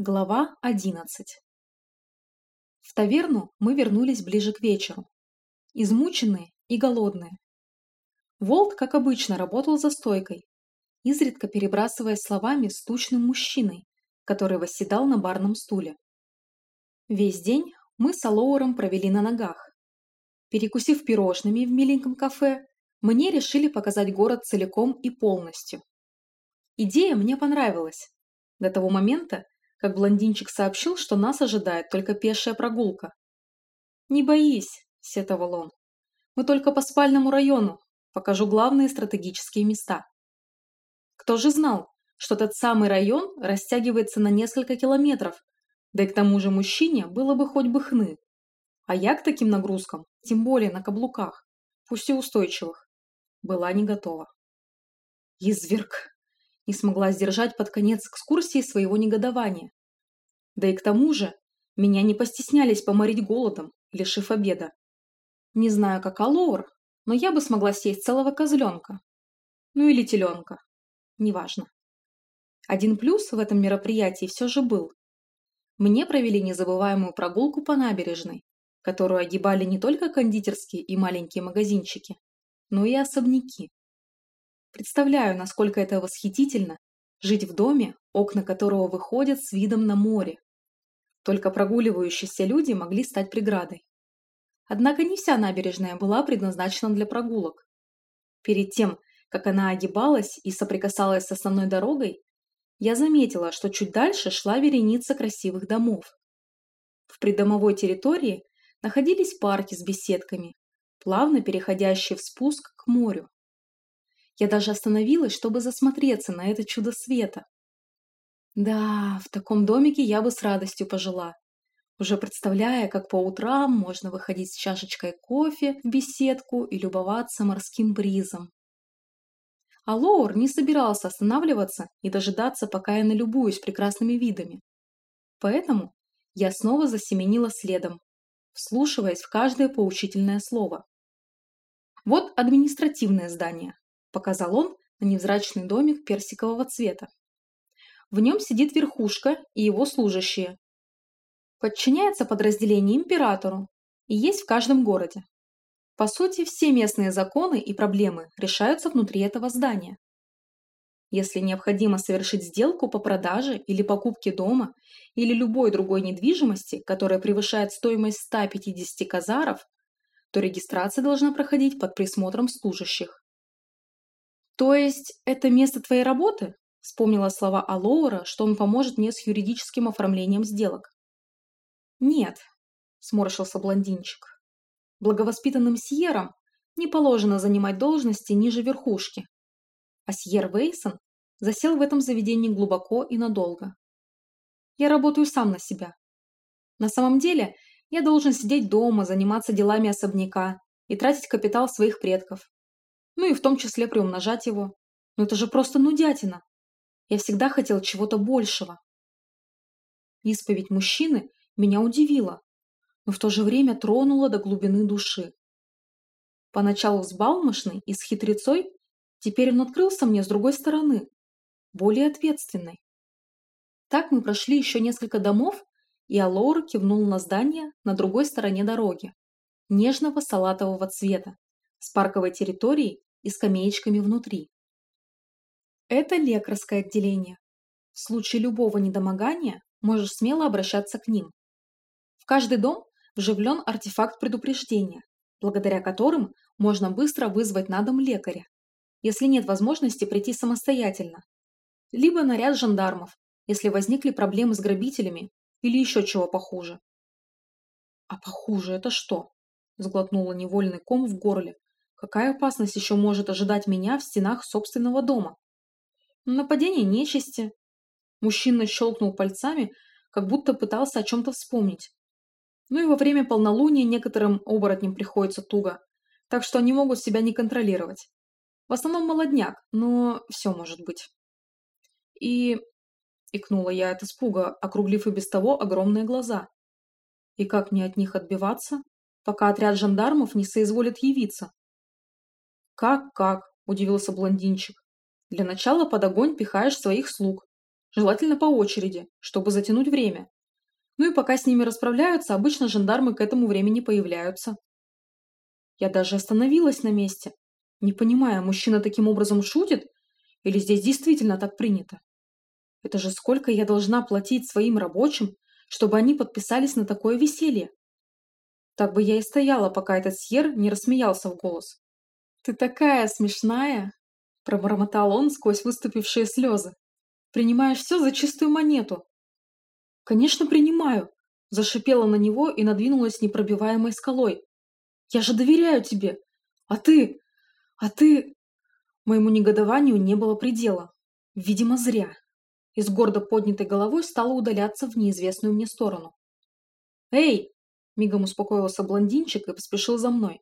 Глава 11 В таверну мы вернулись ближе к вечеру. Измученные и голодные. Волт, как обычно, работал за стойкой, изредка перебрасываясь словами с тучным мужчиной, который восседал на барном стуле. Весь день мы с Алоуром провели на ногах. Перекусив пирожными в миленьком кафе, мне решили показать город целиком и полностью. Идея мне понравилась. До того момента, как блондинчик сообщил, что нас ожидает только пешая прогулка. «Не боись», – сетовал он. «Мы только по спальному району. Покажу главные стратегические места». Кто же знал, что этот самый район растягивается на несколько километров, да и к тому же мужчине было бы хоть бы хны. А я к таким нагрузкам, тем более на каблуках, пусть и устойчивых, была не готова. Изверг не смогла сдержать под конец экскурсии своего негодования. Да и к тому же, меня не постеснялись поморить голодом, лишив обеда. Не знаю, как Алоур, но я бы смогла съесть целого козленка. Ну или теленка. Неважно. Один плюс в этом мероприятии все же был. Мне провели незабываемую прогулку по набережной, которую огибали не только кондитерские и маленькие магазинчики, но и особняки. Представляю, насколько это восхитительно жить в доме, окна которого выходят с видом на море. Только прогуливающиеся люди могли стать преградой. Однако не вся набережная была предназначена для прогулок. Перед тем, как она огибалась и соприкасалась с основной дорогой, я заметила, что чуть дальше шла вереница красивых домов. В придомовой территории находились парки с беседками, плавно переходящие в спуск к морю. Я даже остановилась, чтобы засмотреться на это чудо света. Да, в таком домике я бы с радостью пожила, уже представляя, как по утрам можно выходить с чашечкой кофе в беседку и любоваться морским бризом. А Лоур не собирался останавливаться и дожидаться, пока я налюбуюсь прекрасными видами. Поэтому я снова засеменила следом, вслушиваясь в каждое поучительное слово. Вот административное здание, показал он на невзрачный домик персикового цвета. В нем сидит верхушка и его служащие. Подчиняется подразделению императору и есть в каждом городе. По сути, все местные законы и проблемы решаются внутри этого здания. Если необходимо совершить сделку по продаже или покупке дома или любой другой недвижимости, которая превышает стоимость 150 казаров, то регистрация должна проходить под присмотром служащих. «То есть это место твоей работы?» Вспомнила слова Алоура, что он поможет мне с юридическим оформлением сделок. «Нет», – сморщился блондинчик. «Благовоспитанным Сьерам не положено занимать должности ниже верхушки. А Сьер Вейсон засел в этом заведении глубоко и надолго. Я работаю сам на себя. На самом деле, я должен сидеть дома, заниматься делами особняка и тратить капитал своих предков ну и в том числе приумножать его. Но это же просто нудятина. Я всегда хотел чего-то большего. Исповедь мужчины меня удивила, но в то же время тронула до глубины души. Поначалу взбалмошный и с хитрецой, теперь он открылся мне с другой стороны, более ответственной. Так мы прошли еще несколько домов, и Алора кивнул на здание на другой стороне дороги, нежного салатового цвета, с парковой территорией и скамеечками внутри. Это лекарское отделение. В случае любого недомогания можешь смело обращаться к ним. В каждый дом вживлен артефакт предупреждения, благодаря которым можно быстро вызвать на дом лекаря, если нет возможности прийти самостоятельно, либо наряд жандармов, если возникли проблемы с грабителями или еще чего похуже. А похуже это что? Сглотнула невольный ком в горле, Какая опасность еще может ожидать меня в стенах собственного дома? Нападение нечисти. Мужчина щелкнул пальцами, как будто пытался о чем-то вспомнить. Ну и во время полнолуния некоторым оборотням приходится туго, так что они могут себя не контролировать. В основном молодняк, но все может быть. И... Икнула я от испуга, округлив и без того огромные глаза. И как мне от них отбиваться, пока отряд жандармов не соизволит явиться? «Как-как?» – удивился блондинчик. «Для начала под огонь пихаешь своих слуг. желательно по очереди, чтобы затянуть время. Ну и пока с ними расправляются, обычно жандармы к этому времени появляются. Я даже остановилась на месте, не понимая, мужчина таким образом шутит или здесь действительно так принято. Это же сколько я должна платить своим рабочим, чтобы они подписались на такое веселье? Так бы я и стояла, пока этот Сьер не рассмеялся в голос. «Ты такая смешная!» – пробормотал он сквозь выступившие слезы. «Принимаешь все за чистую монету!» «Конечно, принимаю!» – зашипела на него и надвинулась непробиваемой скалой. «Я же доверяю тебе! А ты... А ты...» Моему негодованию не было предела. Видимо, зря. И с гордо поднятой головой стала удаляться в неизвестную мне сторону. «Эй!» Мигом успокоился блондинчик и поспешил за мной.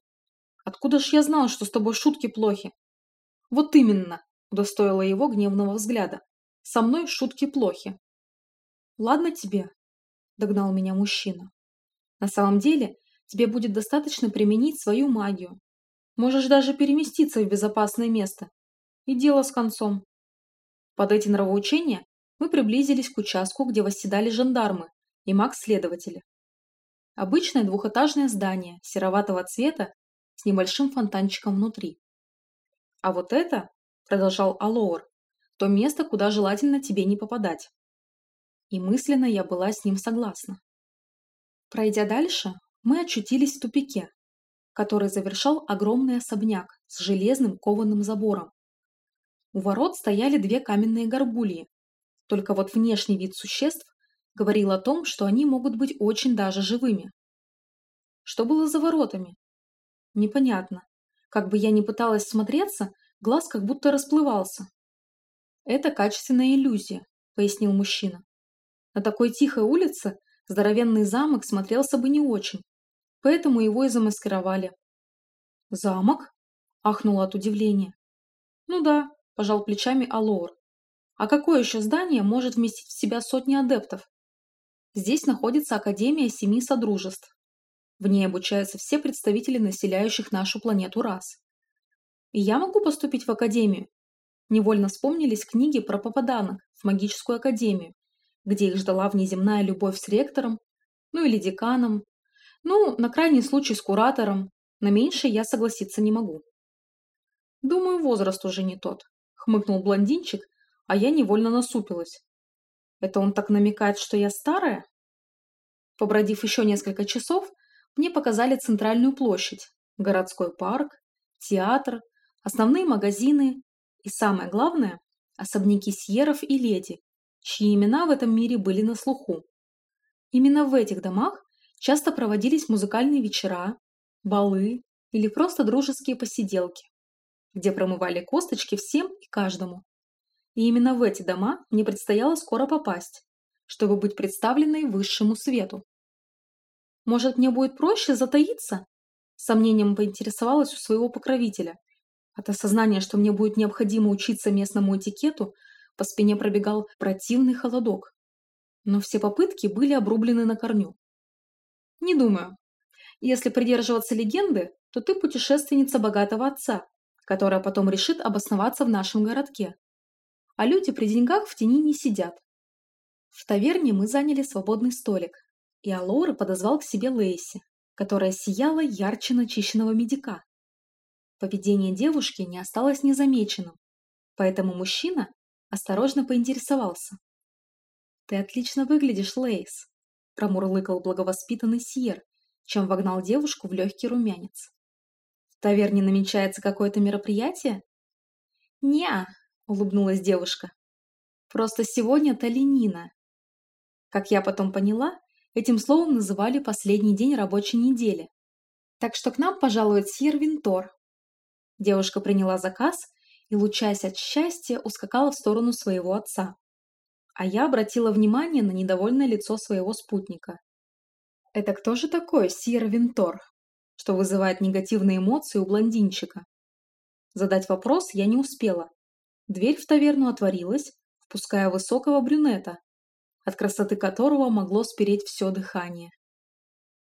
«Откуда ж я знал, что с тобой шутки плохи?» «Вот именно!» – удостоила его гневного взгляда. «Со мной шутки плохи». «Ладно тебе», – догнал меня мужчина. «На самом деле, тебе будет достаточно применить свою магию. Можешь даже переместиться в безопасное место. И дело с концом». Под эти нравоучения мы приблизились к участку, где восседали жандармы и маг-следователи. Обычное двухэтажное здание сероватого цвета с небольшим фонтанчиком внутри. А вот это, продолжал Алоур, то место, куда желательно тебе не попадать. И мысленно я была с ним согласна. Пройдя дальше, мы очутились в тупике, который завершал огромный особняк с железным кованым забором. У ворот стояли две каменные горгульи, только вот внешний вид существ говорил о том, что они могут быть очень даже живыми. Что было за воротами? Непонятно. Как бы я ни пыталась смотреться, глаз как будто расплывался. «Это качественная иллюзия», — пояснил мужчина. «На такой тихой улице здоровенный замок смотрелся бы не очень, поэтому его и замаскировали». «Замок?» — ахнула от удивления. «Ну да», — пожал плечами Алор. «А какое еще здание может вместить в себя сотни адептов? Здесь находится Академия Семи Содружеств. В ней обучаются все представители населяющих нашу планету рас. И я могу поступить в Академию? Невольно вспомнились книги про попаданок в магическую академию, где их ждала внеземная любовь с ректором, ну или деканом, ну, на крайний случай с куратором, на меньшее я согласиться не могу. Думаю, возраст уже не тот, хмыкнул блондинчик, а я невольно насупилась. Это он так намекает, что я старая? Побродив еще несколько часов, мне показали центральную площадь, городской парк, театр, основные магазины и, самое главное, особняки сьеров и леди, чьи имена в этом мире были на слуху. Именно в этих домах часто проводились музыкальные вечера, балы или просто дружеские посиделки, где промывали косточки всем и каждому. И именно в эти дома мне предстояло скоро попасть, чтобы быть представленной высшему свету. Может, мне будет проще затаиться? Сомнением поинтересовалась у своего покровителя. От осознания, что мне будет необходимо учиться местному этикету, по спине пробегал противный холодок. Но все попытки были обрублены на корню. Не думаю. Если придерживаться легенды, то ты путешественница богатого отца, которая потом решит обосноваться в нашем городке а люди при деньгах в тени не сидят. В таверне мы заняли свободный столик, и Алора подозвал к себе Лейси, которая сияла ярче начищенного медика. Поведение девушки не осталось незамеченным, поэтому мужчина осторожно поинтересовался. «Ты отлично выглядишь, Лейс», – промурлыкал благовоспитанный Сьер, чем вогнал девушку в легкий румянец. «В таверне намечается какое-то мероприятие?» «Не-а», – улыбнулась девушка. «Просто сегодня Талинина». Как я потом поняла, этим словом называли последний день рабочей недели. Так что к нам пожалует Сьер Винтор. Девушка приняла заказ и, лучаясь от счастья, ускакала в сторону своего отца. А я обратила внимание на недовольное лицо своего спутника. Это кто же такой Сьер Винтор, что вызывает негативные эмоции у блондинчика? Задать вопрос я не успела, Дверь в таверну отворилась, впуская высокого брюнета, от красоты которого могло спереть все дыхание.